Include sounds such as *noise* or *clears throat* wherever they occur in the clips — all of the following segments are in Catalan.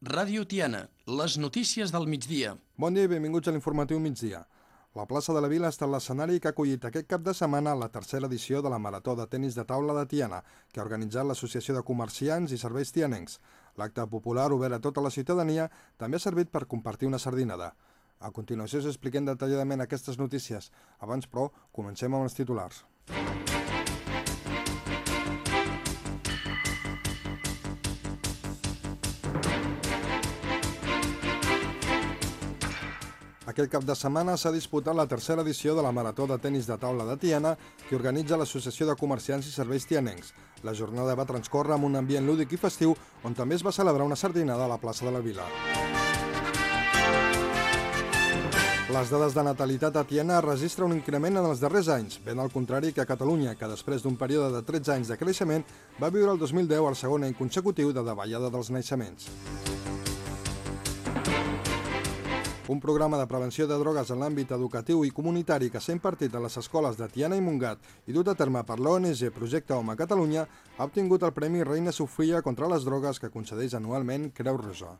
Ràdio Tiana, les notícies del migdia. Bon dia i benvinguts a l'informatiu migdia. La plaça de la Vila ha estat l'escenari que ha acollit aquest cap de setmana la tercera edició de la Marató de Tenis de Taula de Tiana, que ha organitzat l'Associació de Comerciants i Serveis Tianencs. L'acte popular, obert a tota la ciutadania, també ha servit per compartir una sardinada. A continuació us expliquem detalladament aquestes notícies. Abans, però, comencem amb els titulars. Aquest cap de setmana s'ha disputat la tercera edició de la Marató de Tenis de Taula de Tiana que organitza l'Associació de Comerciants i Serveis Tianencs. La jornada va transcorrer amb un ambient lúdic i festiu on també es va celebrar una sardinada a la plaça de la Vila. Les dades de natalitat a Tiana registra un increment en els darrers anys, ben al contrari que a Catalunya, que després d'un període de 13 anys de creixement va viure el 2010 el segon any consecutiu de davallada dels naixements. Un programa de prevenció de drogues en l'àmbit educatiu i comunitari que s'ha impartit a les escoles de Tiana i Montgat i dut a terme per l'ONG Projecte Home Catalunya ha obtingut el Premi Reina Sofia contra les drogues que concedeix anualment Creu Rosa.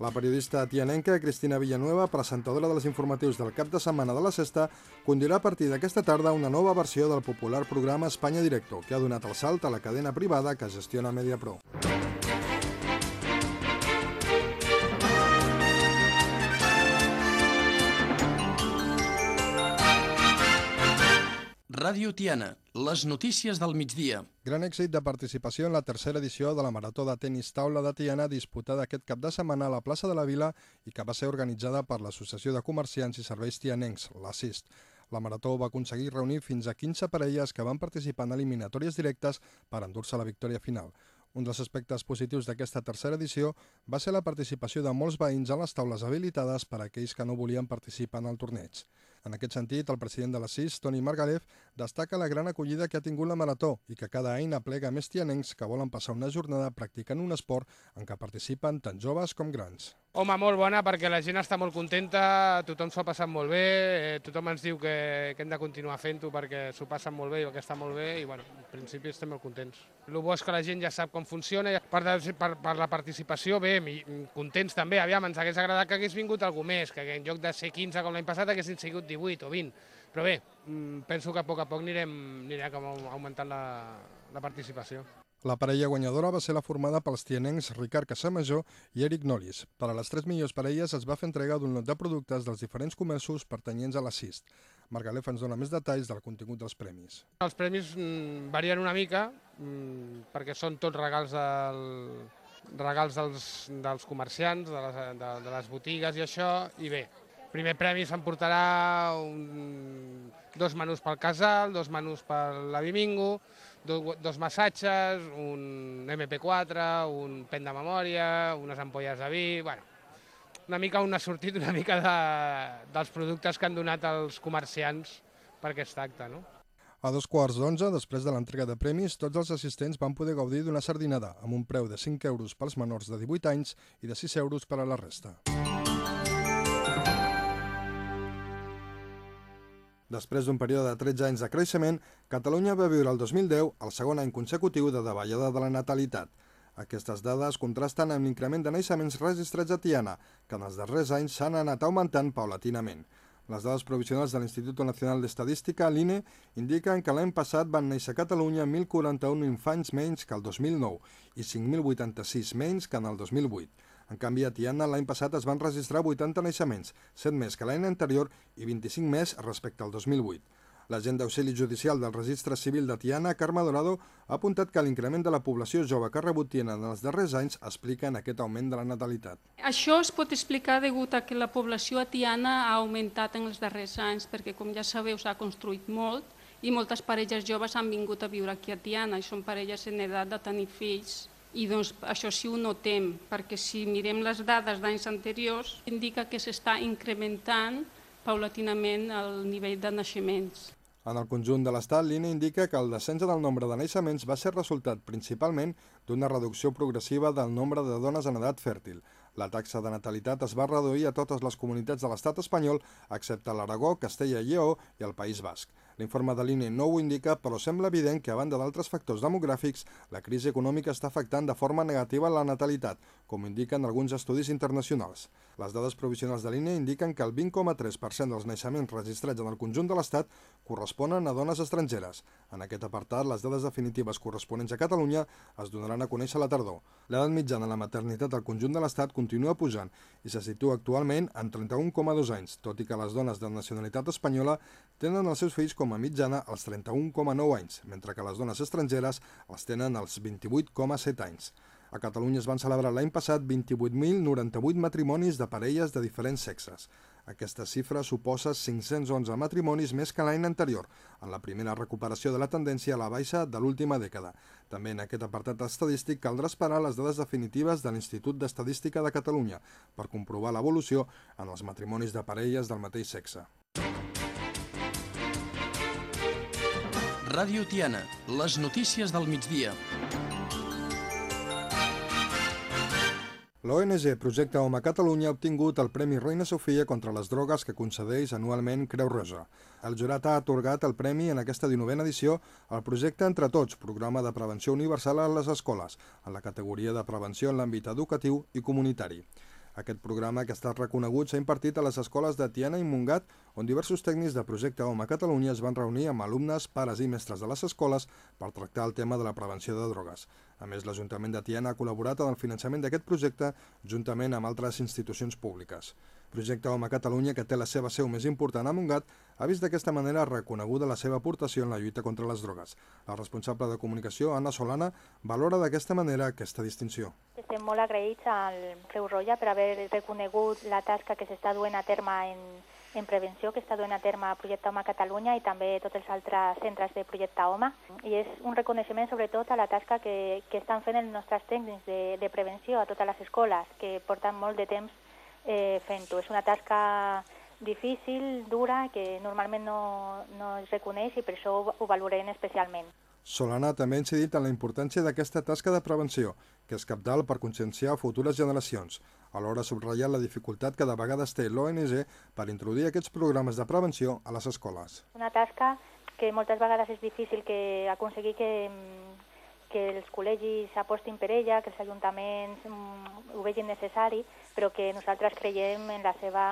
La periodista tianenca Cristina Villanueva, presentadora de les informatius del cap de setmana de la Sexta, conduirà a partir d'aquesta tarda una nova versió del popular programa Espanya Directo, que ha donat el salt a la cadena privada que gestiona Mediapro. Ràdio Tiana, les notícies del migdia. Gran èxit de participació en la tercera edició de la Marató de Tenis Taula de Tiana disputada aquest cap de setmana a la plaça de la Vila i que va ser organitzada per l'Associació de Comerciants i Serveis Tianencs, l'ASSIST. La Marató va aconseguir reunir fins a 15 parelles que van participar en eliminatòries directes per endur-se la victòria final. Un dels aspectes positius d'aquesta tercera edició va ser la participació de molts veïns a les taules habilitades per a aquells que no volien participar en el torneig. En aquest sentit, el president de la CIS, Toni Margalef, destaca la gran acollida que ha tingut la Marató i que cada any aplega més tianencs que volen passar una jornada practicant un esport en què participen tant joves com grans. Home, molt bona perquè la gent està molt contenta, tothom s'ho ha passat molt bé, eh, tothom ens diu que, que hem de continuar fent-ho perquè s'ho passen molt bé i que està molt bé i bueno, en principi estem molt contents. El bo és que la gent ja sap com funciona, per, per, per la participació bé, contents també, aviam, ens hagués agradat que hagués vingut algú més, que en lloc de ser 15 com l'any passat haguessin sigut 18 o 20, però bé, mm, penso que a poc a poc anirem, anirem augmentant la, la participació. La parella guanyadora va ser la formada pels tianencs Ricard Casamajor i Eric Nolis. Per a les tres millors parelles es va fer entrega d'un lot de productes dels diferents comerços pertanyents a la CIST. Margalef ens dona més detalls del contingut dels premis. Els premis mm, varien una mica mm, perquè són tots regals del, regals dels, dels comerciants, de les, de, de les botigues i això, i bé, primer premi s'emportarà dos menús pel casal, dos menús per la Bimingo, dos, massatges, un MP4, un pen de memòria, unes ampolles de vi, bueno, una mica un sortit una mica de, dels productes que han donat els comerciants per aquest acte, no? A dos quarts d'onze, després de l'entrega de premis, tots els assistents van poder gaudir d'una sardinada, amb un preu de 5 euros pels menors de 18 anys i de 6 euros per a la resta. Després d'un període de 13 anys de creixement, Catalunya va viure el 2010 el segon any consecutiu de davallada de la natalitat. Aquestes dades contrasten amb l'increment de naixements registrats a Tiana, que en els darrers anys s'han anat augmentant paulatinament. Les dades provisionals de l'Institut Nacional d'Estadística, l'INE, indiquen que l'any passat van néixer a Catalunya 1.041 infants menys que el 2009 i 5.086 menys que en el 2008. En canvi, a Tiana l'any passat es van registrar 80 naixements, 7 més que l'any anterior i 25 més respecte al 2008. L'agent d'auxili judicial del registre civil de Tiana, Carme Dorado, ha apuntat que l'increment de la població jove que ha rebut Tiana en els darrers anys explica en aquest augment de la natalitat. Això es pot explicar degut a que la població a Tiana ha augmentat en els darrers anys perquè, com ja sabeu, s'ha construït molt i moltes parelles joves han vingut a viure aquí a Tiana i són parelles en edat de tenir fills i doncs això sí ho notem, perquè si mirem les dades d'anys anteriors indica que s'està incrementant paulatinament el nivell de naixements. En el conjunt de l'Estat, l'INE indica que el descens del nombre de naixements va ser resultat principalment d'una reducció progressiva del nombre de dones en edat fèrtil. La taxa de natalitat es va reduir a totes les comunitats de l'estat espanyol, excepte l'Aragó, Castella i Lleó i el País Basc. L'informe de l'INE no ho indica, però sembla evident que, a banda d'altres factors demogràfics, la crisi econòmica està afectant de forma negativa la natalitat, com indiquen alguns estudis internacionals. Les dades provisionals de l'INE indiquen que el 20,3% dels naixements registrats en el conjunt de l'Estat corresponen a dones estrangeres. En aquest apartat, les dades definitives corresponents a Catalunya es donaran a conèixer a la tardor. L'edat mitjana de la maternitat al conjunt de l'Estat continua pujant i se situa actualment en 31,2 anys, tot i que les dones de nacionalitat espanyola tenen els seus fills com a mitjana als 31,9 anys, mentre que les dones estrangeres els tenen als 28,7 anys. A Catalunya es van celebrar l'any passat 28.098 matrimonis de parelles de diferents sexes. Aquesta xifra suposa 511 matrimonis més que l'any anterior, en la primera recuperació de la tendència a la baixa de l'última dècada. També en aquest apartat estadístic caldrà esperar les dades definitives de l'Institut d'Estadística de Catalunya per comprovar l'evolució en els matrimonis de parelles del mateix sexe. Ràdio Tiana, les notícies del migdia. L'ONG Projecte Home Catalunya ha obtingut el Premi Reina Sofia contra les drogues que concedeix anualment Creu Rosa. El jurat ha atorgat el premi en aquesta 19a edició al projecte Entre Tots, programa de prevenció universal a les escoles, en la categoria de prevenció en l'àmbit educatiu i comunitari. Aquest programa, que ha estat reconegut, s'ha impartit a les escoles de Tiana i Mungat, on diversos tècnics de Projecte Home Catalunya es van reunir amb alumnes, pares i mestres de les escoles per tractar el tema de la prevenció de drogues. A més, l'Ajuntament de Tiana ha col·laborat en el finançament d'aquest projecte juntament amb altres institucions públiques. Projecte Home Catalunya, que té la seva seu més important a Montgat, ha vist d'aquesta manera reconeguda la seva aportació en la lluita contra les drogues. La responsable de comunicació, Anna Solana, valora d'aquesta manera aquesta distinció. Estem molt agraïts al Creu Roja per haver reconegut la tasca que s'està duent a terme en, en prevenció que està duent a terme Projecte Home Catalunya i també tots els altres centres de Projecte Home. I és un reconeixement sobretot a la tasca que, que estan fent els nostres tècnics de, de prevenció a totes les escoles, que porten molt de temps eh, fent-ho. És una tasca difícil, dura, que normalment no, no es reconeix i per això ho, ho valorem especialment. Solana també ha incidit en la importància d'aquesta tasca de prevenció, que és capdalt per conscienciar futures generacions. Alhora ha subratllat la dificultat que de vegades té l'ONG per introduir aquests programes de prevenció a les escoles. Una tasca que moltes vegades és difícil que aconseguir que, que els col·legis apostin per ella, que els ajuntaments mm, ho vegin necessari, però que nosaltres creiem en la seva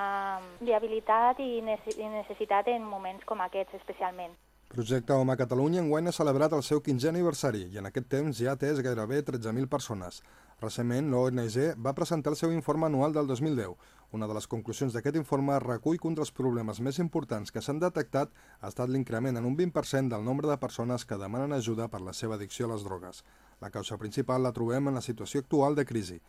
viabilitat i necessitat en moments com aquests especialment. Projecte Home Catalunya enguany ha celebrat el seu 15è aniversari i en aquest temps ja ha atès gairebé 13.000 persones. Recentment, l'ONG va presentar el seu informe anual del 2010. Una de les conclusions d'aquest informe recull que un dels problemes més importants que s'han detectat ha estat l'increment en un 20% del nombre de persones que demanen ajuda per la seva addicció a les drogues. La causa principal la trobem en la situació actual de crisi.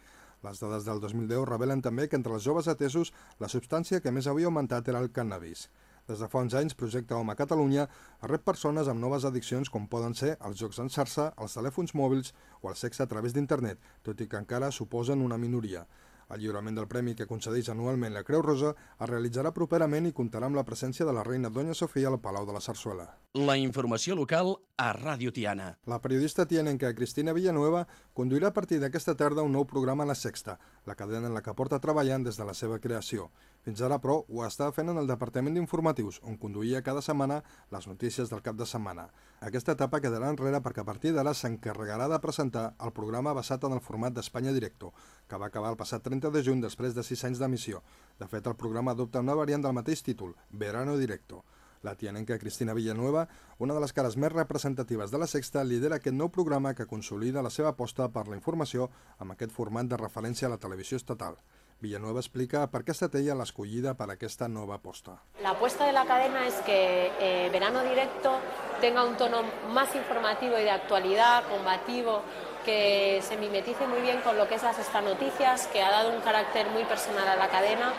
Les dades del 2010 revelen també que entre els joves atesos la substància que més havia augmentat era el cannabis. Des de fa uns anys, Projecte Home a Catalunya rep persones amb noves addiccions com poden ser els jocs en xarxa, els telèfons mòbils o el sexe a través d'internet, tot i que encara suposen una minoria. El lliurament del premi que concedeix anualment la Creu Rosa es realitzarà properament i comptarà amb la presència de la reina Doña Sofia al Palau de la Sarsuela. La informació local a Ràdio Tiana. La periodista tianenca Cristina Villanueva conduirà a partir d'aquesta tarda un nou programa a La Sexta, la cadena en la que porta treballant des de la seva creació. Fins ara, però, ho està fent en el Departament d'Informatius, on conduïa cada setmana les notícies del cap de setmana. Aquesta etapa quedarà enrere perquè a partir d'ara s'encarregarà de presentar el programa basat en el format d'Espanya Directo, que va acabar el passat 30 de juny després de 6 anys d'emissió. De fet, el programa adopta una variant del mateix títol, Verano Directo. La tianenca Cristina Villanueva, una de les cares més representatives de la Sexta, lidera aquest nou programa que consolida la seva aposta per la informació amb aquest format de referència a la televisió estatal. Villanueva explica per qué ha ella l'escollida para aquesta nova aposta. La apuesta de la cadena es que eh, Verano Directo tenga un tono más informativo y de actualidad, combativo, que se mimetice muy bien con lo que es las Sexta noticias, que ha dado un carácter muy personal a la cadena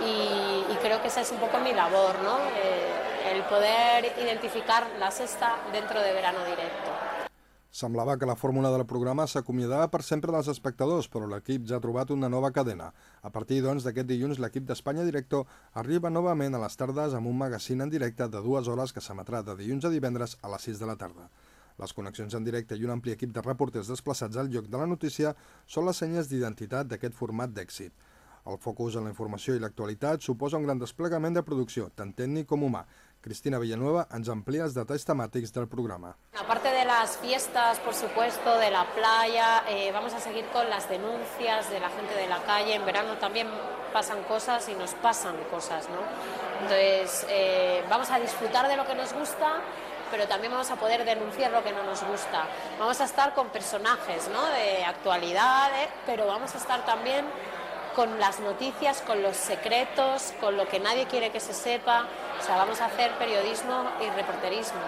y, y creo que esa es un poco mi labor, ¿no? Eh, el poder identificar la sexta dentro de Verano Directo. Semblava que la fórmula del programa s'acomiadava per sempre dels espectadors, però l'equip ja ha trobat una nova cadena. A partir doncs d'aquest dilluns, l'equip d'Espanya Directo arriba novament a les tardes amb un magazín en directe de dues hores que s'emetrà de dilluns a divendres a les 6 de la tarda. Les connexions en directe i un ampli equip de reporters desplaçats al lloc de la notícia són les senyes d'identitat d'aquest format d'èxit. El focus en la informació i l'actualitat suposa un gran desplegament de producció, tant tècnic com humà, Cristina Villanueva ens amplia detalls del programa. Aparte de las fiestas, por supuesto, de la playa, eh, vamos a seguir con las denuncias de la gente de la calle. En verano también pasan cosas y nos pasan cosas, ¿no? Entonces, eh, vamos a disfrutar de lo que nos gusta, pero también vamos a poder denunciar lo que no nos gusta. Vamos a estar con personajes, ¿no? De actualidad, eh, pero vamos a estar también con las noticias, con los secretos, con lo que nadie quiere que se sepa. O sea, vamos a hacer periodismo y reporterismo.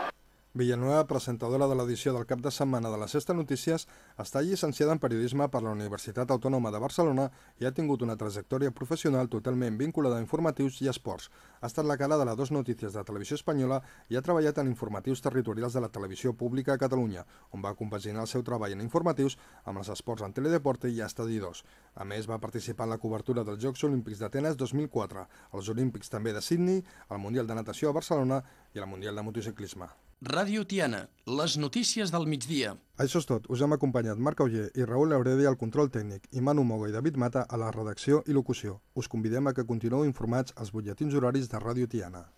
Villanueva, presentadora de l'edició del cap de setmana de la Sexta Notícies, està llicenciada en periodisme per la Universitat Autònoma de Barcelona i ha tingut una trajectòria professional totalment vinculada a informatius i esports. Ha estat la cara de la Dos Notícies de Televisió Espanyola i ha treballat en informatius territorials de la televisió pública a Catalunya, on va compaginar el seu treball en informatius amb els esports en Teledeporte i Estadi 2. A més, va participar en la cobertura dels Jocs Olímpics d'Atenes 2004, els Olímpics també de Sydney, el Mundial de Natació a Barcelona i el Mundial de Motociclisme. Ràdio Tiana, les notícies del migdia. Això és tot. Us hem acompanyat Marc Auger i Raül Auredi al control tècnic i Manu Mogo i David Mata a la redacció i locució. Us convidem a que continueu informats als butlletins horaris de Ràdio Tiana.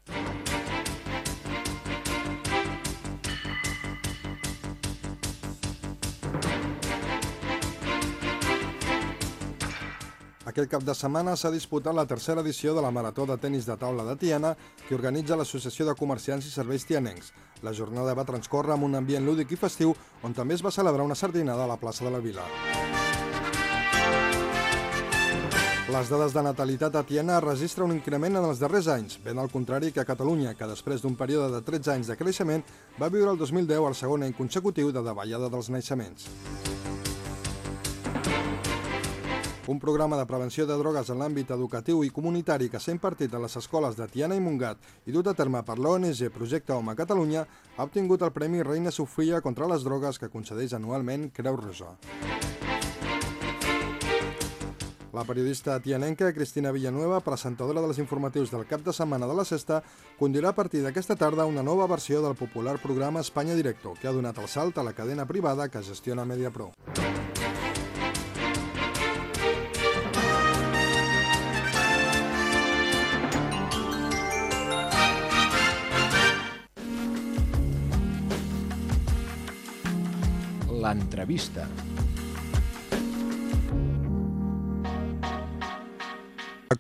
Aquest cap de setmana s'ha disputat la tercera edició de la Marató de Tenis de Taula de Tiana que organitza l'Associació de Comerciants i Serveis Tianencs. La jornada va transcórrer amb un ambient lúdic i festiu on també es va celebrar una sardinada a la plaça de la Vila. Les dades de natalitat a Tiana registra un increment en els darrers anys, ben al contrari que a Catalunya, que després d'un període de 13 anys de creixement va viure el 2010 el segon any consecutiu de davallada dels naixements. Un programa de prevenció de drogues en l'àmbit educatiu i comunitari que s'ha impartit a les escoles de Tiana i Montgat i dut a terme per l'ONG Projecte Home Catalunya ha obtingut el Premi Reina Sofia contra les drogues que concedeix anualment Creu Rosa. La periodista tianenca Cristina Villanueva, presentadora dels informatius del cap de setmana de la Sexta, condirà a partir d'aquesta tarda una nova versió del popular programa Espanya Directo, que ha donat el salt a la cadena privada que gestiona Mediapro. L'entrevista.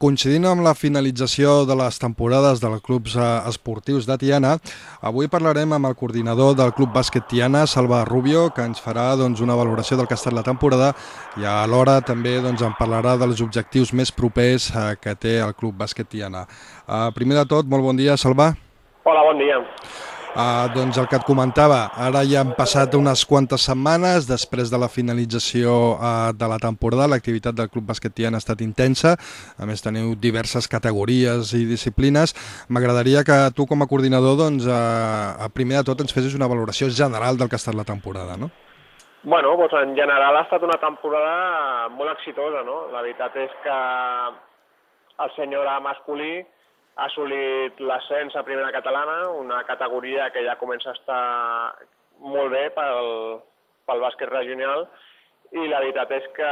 Coincidint amb la finalització de les temporades dels clubs eh, esportius de Tiana, avui parlarem amb el coordinador del Club Bàsquet Tiana, Salva Rubio, que ens farà doncs, una valoració del que ha estat la temporada i alhora també doncs, en parlarà dels objectius més propers eh, que té el Club Bàsquet Tiana. Eh, primer de tot, molt bon dia, Salva. Hola, bon dia. Uh, doncs el que et comentava, ara ja han passat unes quantes setmanes després de la finalització uh, de la temporada, l'activitat del Club Basquetian ha estat intensa, a més teniu diverses categories i disciplines. M'agradaria que tu com a coordinador, doncs, uh, primer de tot ens fessis una valoració general del que ha estat la temporada, no? Bueno, doncs en general ha estat una temporada molt exitosa, no? La veritat és que el senyor masculí ha assolit l'ascens a primera catalana, una categoria que ja comença a estar molt bé pel, pel bàsquet regional i la veritat és que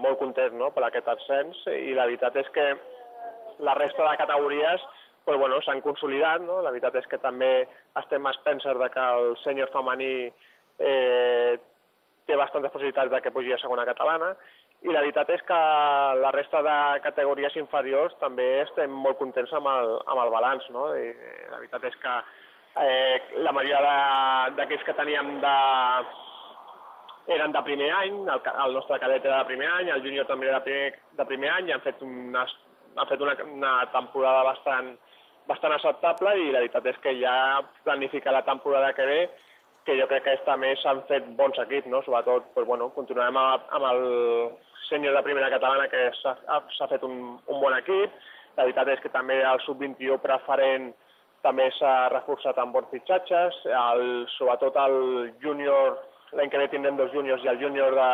molt content no, per aquest ascens i la veritat és que la resta de categories pues, bueno, s'han consolidat. No? La veritat és que també estem a Spencer de que el sènior femení eh, té bastantes possibilitats de que pugi a segona catalana i la veritat és que la resta de categories inferiors també estem molt contents amb el, amb el balanç. No? I la veritat és que eh, la majoria d'aquells que teníem de, eren de primer any, el, el nostre cadet era de primer any, el júnior també era de primer, de primer any i han fet, una, han fet una, una temporada bastant, bastant acceptable i la veritat és que ja planifica la temporada que ve que jo crec que aquesta més s'han fet bons equips, no? sobretot pues, bueno, continuem amb, amb el sènior de primera catalana que s'ha fet un, un bon equip, la veritat és que també el sub-21 preferent també s'ha reforçat amb bons fitxatges, el, sobretot el júnior, l'any que ve tindrem dos júniors i el júnior de,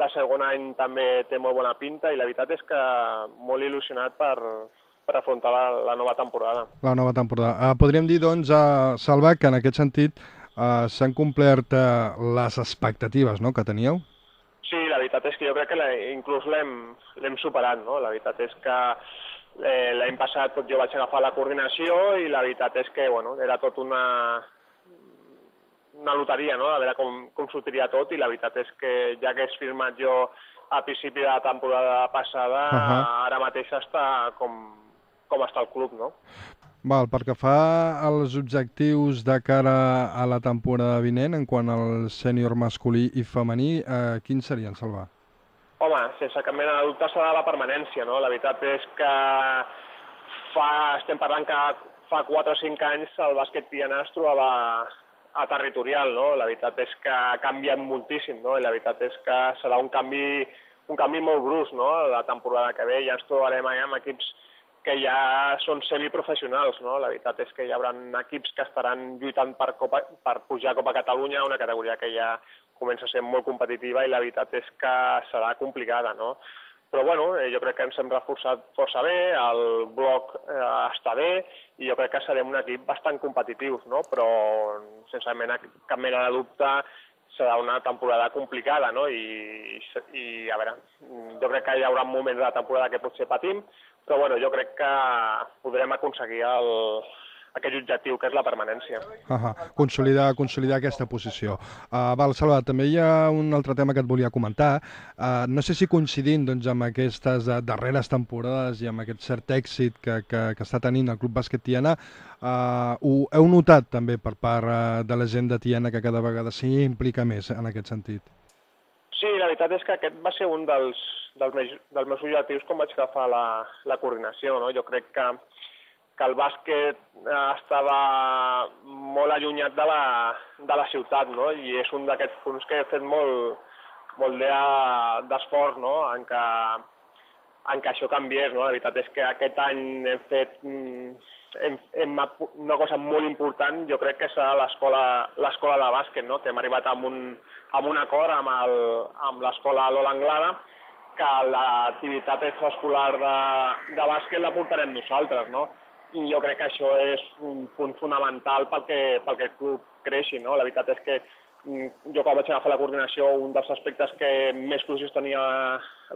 de segon any també té molt bona pinta i la veritat és que molt il·lusionat per, per afrontar la, la nova temporada. La nova temporada. Uh, podríem dir, doncs, a Salva, que en aquest sentit uh, s'han complert uh, les expectatives no?, que teníeu? Veritat és que jo crec que la, inclús l'hem superat, no? La veritat és que Eh, L'any passat doncs, jo vaig agafar la coordinació i la veritat és que bueno, era tot una, una loteria, no? a veure com, com sortiria tot, i la veritat és que ja hagués firmat jo a principi de la temporada passada, uh. -huh. ara mateix està com, com està el club, no? Val, pel que fa als objectius de cara a la temporada vinent, en quant al sènior masculí i femení, eh, quins serien, Salva? Home, sense cap mena de dubte serà la permanència, no? La veritat és que fa, estem parlant que fa 4 o 5 anys el bàsquet tiana es trobava a territorial, no? La veritat és que ha canviat moltíssim, no? I la veritat és que serà un canvi, un canvi molt brus, no? La temporada que ve ja ens trobarem allà amb equips que ja són semiprofessionals, no? La veritat és que hi haurà equips que estaran lluitant per, Copa, per pujar a Copa Catalunya, una categoria que ja comença a ser molt competitiva i la veritat és que serà complicada, no? Però bueno, eh, jo crec que ens hem reforçat força bé, el bloc eh, està bé i jo crec que serem un equip bastant competitius, no? Però sense mena, cap mena de dubte serà una temporada complicada, no? I, i a veure, jo crec que hi haurà moments de la temporada que potser patim, però bueno, jo crec que podrem aconseguir el, aquest objectiu, que és la permanència. Uh consolidar, consolidar aquesta posició. Uh, val, Salva, també hi ha un altre tema que et volia comentar. Uh, no sé si coincidint doncs, amb aquestes uh, darreres temporades i amb aquest cert èxit que, que, que està tenint el Club Bàsquet Tiana, uh, ho heu notat també per part uh, de la gent de Tiana que cada vegada s'hi implica més en aquest sentit? Veritat és que aquest va ser un dels, dels, meus, dels meus objectius quan vaig agafar la, la coordinació. No? Jo crec que, que el bàsquet eh, estava molt allunyat de la, de la ciutat, no? i és un d'aquests punts que he fet molt, molt de- d'esforç no? en, que, en que això canviés. No? La veritat és que aquest any hem fet mm, hem, hem, una cosa molt important, jo crec que serà l'escola de bàsquet, no? que hem arribat amb un, amb un acord amb l'escola Lola Anglada, que l'activitat extraescolar de, de bàsquet la portarem nosaltres, no? I jo crec que això és un punt fonamental perquè, perquè el club creixi, no? La veritat és que jo quan vaig agafar la coordinació, un dels aspectes que més crucis tenia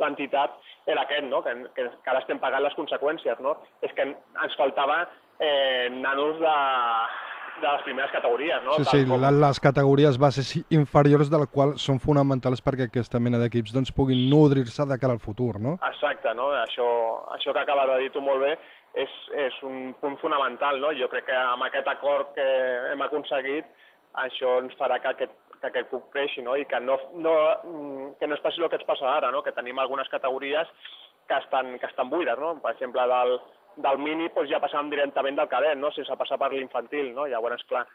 l'entitat era aquest, no? que, que, que ara estem pagant les conseqüències. No? És que ens faltava eh, nanos de, de les primeres categories. No? Sí, Tal sí, com- la- les categories bases inferiors de la qual són fonamentals perquè aquesta mena d'equips doncs, puguin nodrir-se de cara al futur, no? Exacte, no? Això, això que acabes de dir tu molt bé és, és un punt fonamental, no? Jo crec que amb aquest acord que hem aconseguit això ens farà que aquest, que aquest club creixi, no? I que no, no, mm, que no es passi el que ens passa ara, no? Que tenim algunes categories que estan, que estan buides, no? Per exemple, del, del mini doncs ja passàvem directament del cadet, no? Sense passar per l'infantil, no? Llavors, clar,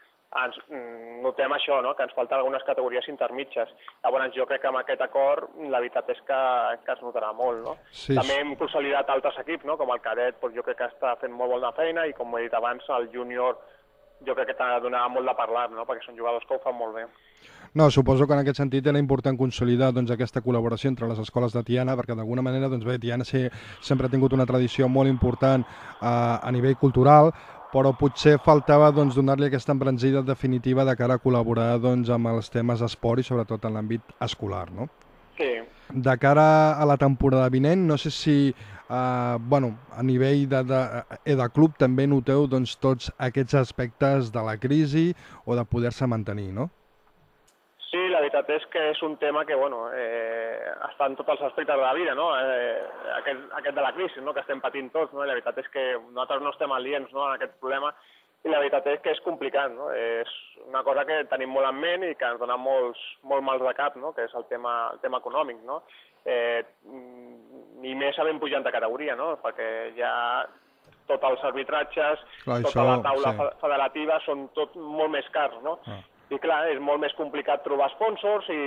ens, mm, notem això, no? que ens falten algunes categories intermitges. Llavors jo crec que amb aquest acord la veritat és que, que es notarà molt. No? Sí, També hem consolidat altres equips, no? com el cadet, doncs jo crec que està fent molt bona feina i com he dit abans, el júnior jo crec que t'ha de donar molt de parlar, no? perquè són jugadors que ho fan molt bé. No, suposo que en aquest sentit era important consolidar doncs, aquesta col·laboració entre les escoles de Tiana, perquè d'alguna manera doncs, bé, Tiana sí, sempre ha tingut una tradició molt important eh, a nivell cultural, però potser faltava doncs, donar-li aquesta embranzida definitiva de cara a col·laborar doncs, amb els temes esport i sobretot en l'àmbit escolar. No? Sí, De cara a la temporada vinent, no sé si eh, bueno, a nivell de, de, eh, de club també noteu doncs, tots aquests aspectes de la crisi o de poder-se mantenir, no? Sí, la veritat és que és un tema que, bueno, eh, està en tots els aspectes de la vida, no? Eh, aquest, aquest de la crisi, no?, que estem patint tots, no? La veritat és que nosaltres no estem aliens no, en aquest problema i la veritat és que és complicat, no? És una cosa que tenim molt en ment i que ens dona molts, molt mals de cap, no?, que és el tema, el tema econòmic, no? Eh, I més havent pujat de categoria, no?, perquè ja tots els arbitratges, Clar, tota això, la taula sí. fe- federativa són tot molt més cars, no? Ah. I clar, és molt més complicat trobar sponsors i,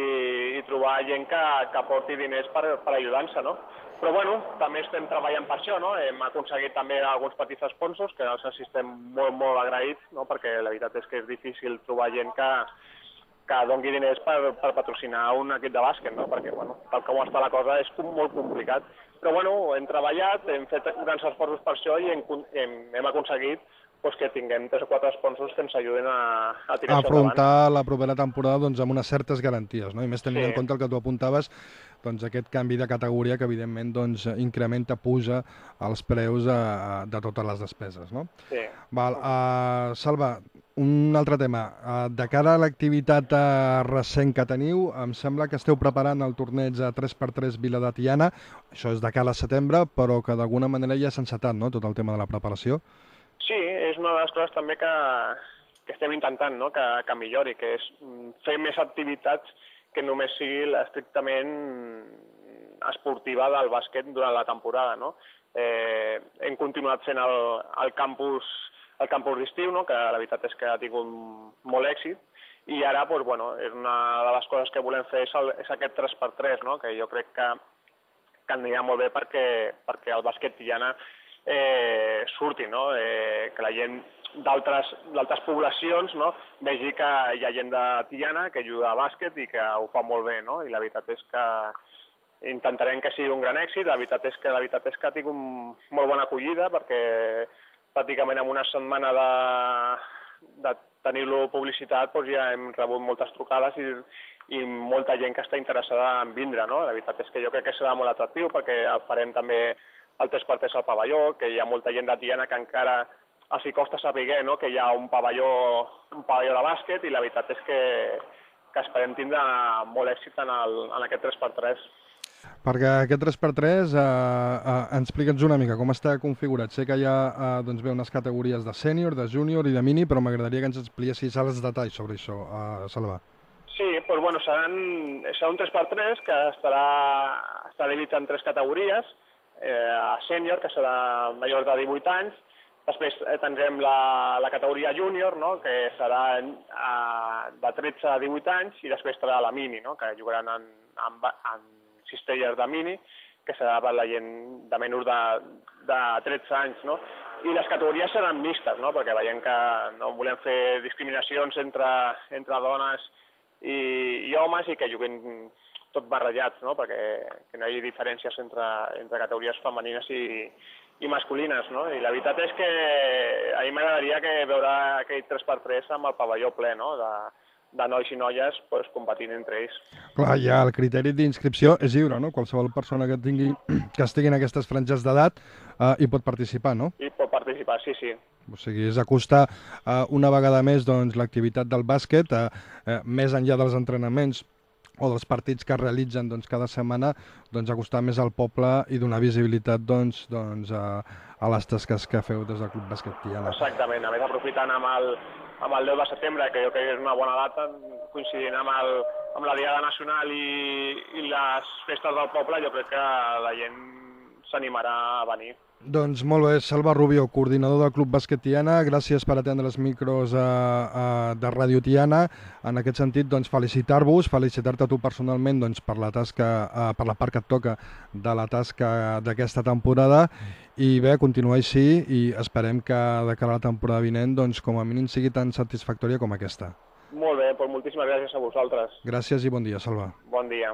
i trobar gent que, que porti diners per, per ajudar-se, no? Però bueno, també estem treballant per això, no? Hem aconseguit també alguns petits sponsors, que els estem molt, molt agraïts, no? Perquè la veritat és que és difícil trobar gent que, que dongui diners per, per patrocinar un equip de bàsquet, no? Perquè, bueno, tal com està la cosa, és molt complicat. Però bueno, hem treballat, hem fet grans esforços per això i hem, hem, hem aconseguit doncs que tinguem tres o quatre sponsors que ens ajuden a, a tirar a afrontar la propera temporada doncs, amb unes certes garanties, no? i més tenint Sí. en compte el que tu apuntaves, doncs, aquest canvi de categoria que evidentment doncs, incrementa, puja els preus eh, de totes les despeses. No? Sí. Val, uh, Salva, un altre tema. Uh, de cara a l'activitat uh, recent que teniu, em sembla que esteu preparant el torneig a 3x3 Vila de Tiana. Això és de cara a setembre, però que d'alguna manera ja s'ha encetat, no?, tot el tema de la preparació. Sí, és una de les coses també que, que estem intentant no? que, que millori, que és fer més activitats que només sigui l'estrictament esportiva del bàsquet durant la temporada. No? Eh, hem continuat fent el, el campus el campus d'estiu, no? que la veritat és que ha tingut molt èxit, i ara doncs, bueno, és una de les coses que volem fer és, el, és aquest 3x3, no? que jo crec que, que anirà molt bé perquè, perquè el bàsquet tiana eh, surti, no? eh, que la gent d'altres poblacions no? vegi que hi ha gent de Tiana que juga a bàsquet i que ho fa molt bé, no? i la veritat és que intentarem que sigui un gran èxit, la veritat és que la veritat és que ha tingut molt bona acollida perquè pràcticament en una setmana de, de tenir-lo publicitat doncs ja hem rebut moltes trucades i, i molta gent que està interessada en vindre, no? La veritat és que jo crec que serà molt atractiu perquè farem també el 3x3 al pavelló, que hi ha molta gent de Tiana que encara els hi costa saber no? que hi ha un pavelló, un pavelló de bàsquet i la veritat és que, que esperem tindre molt èxit en, el, en aquest 3x3. Perquè aquest 3x3, eh, eh, explica'ns una mica com està configurat. Sé que hi ha eh, doncs bé, unes categories de sènior, de júnior i de mini, però m'agradaria que ens expliquessis els detalls sobre això, eh, Salva. Sí, doncs bueno, seran, serà un 3x3 que estarà, estarà dividit en tres categories, eh, a sènior, que serà major de 18 anys, després eh, tindrem la, la categoria júnior, no? que serà eh, de 13 a 18 anys, i després estarà la mini, no? que jugaran en, en, en cistellers de mini, que serà per la gent de menys de, de 13 anys, no? I les categories seran mixtes, no? Perquè veiem que no volem fer discriminacions entre, entre dones i, i homes i que juguin tot barrejats, no? Perquè que no hi hagi diferències entre, entre categories femenines i, i masculines, no? I la veritat és que a mi m'agradaria que veure aquell 3x3 amb el pavelló ple, no? De, de nois i noies pues, competint entre ells. Clar, ja el criteri d'inscripció és lliure, no? Qualsevol persona que tingui *clears throat* que estigui en aquestes franges d'edat eh, hi pot participar, no? I pot participar, sí, sí. O sigui, és acostar eh, una vegada més doncs, l'activitat del bàsquet, eh, eh, més enllà dels entrenaments o dels partits que es realitzen doncs, cada setmana, doncs, acostar més al poble i donar visibilitat doncs, doncs, a, a les tasques que feu des del Club Bàsquet Tiana. Exactament, a més aprofitant amb el, amb el 10 de setembre, que jo crec que és una bona data, coincidint amb, el, amb la Diada Nacional i, i les festes del poble, jo crec que la gent s'animarà a venir. Doncs molt bé, Salva Rubio, coordinador del Club Bàsquet Tiana, gràcies per atendre els micros eh, eh, de Ràdio Tiana. En aquest sentit, doncs, felicitar-vos, felicitar-te tu personalment doncs, per la tasca, eh, per la part que et toca de la tasca d'aquesta temporada i bé, continuar així i esperem que de cara a la temporada vinent, doncs, com a mínim sigui tan satisfactòria com aquesta. Molt bé, doncs moltíssimes gràcies a vosaltres. Gràcies i bon dia, Salva. Bon dia.